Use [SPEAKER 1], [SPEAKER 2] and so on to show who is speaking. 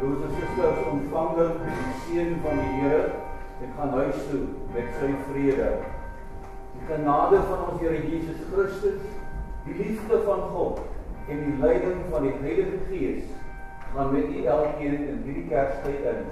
[SPEAKER 1] Broers en susters, ontvang dan die seën van die Here en gaan huis toe met sy vrede. Die genade van ons Here Jesus Christus, die liefde van God en die leiding van die Heilige Gees gaan met u elkeen in hierdie Kerstyd in.